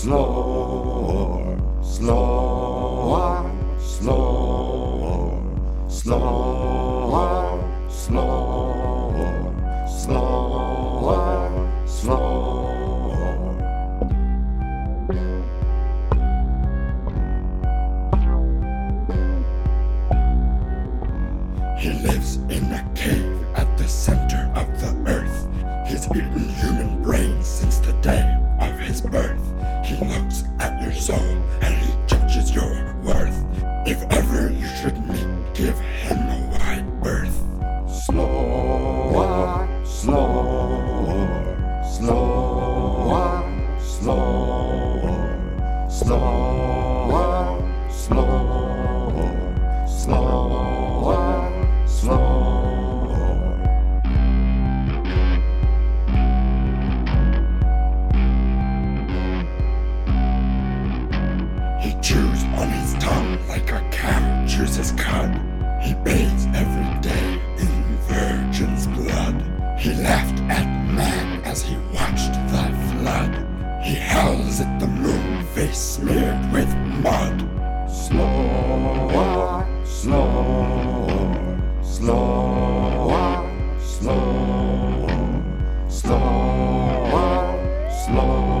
Slor, Slor, Slor, Slor, Slor, Slor, Slor. He lives in a cave at the center of the earth. He's eaten human brains since the day of his birth. He looks at your soul and he judges your worth. If ever on his tongue like a cat chews his cud. He bathes every day in virgin's blood. He laughed at man as he watched the flood. He howls at the moon, face smeared with mud. Slow, slow, slow, slow, slow, slow.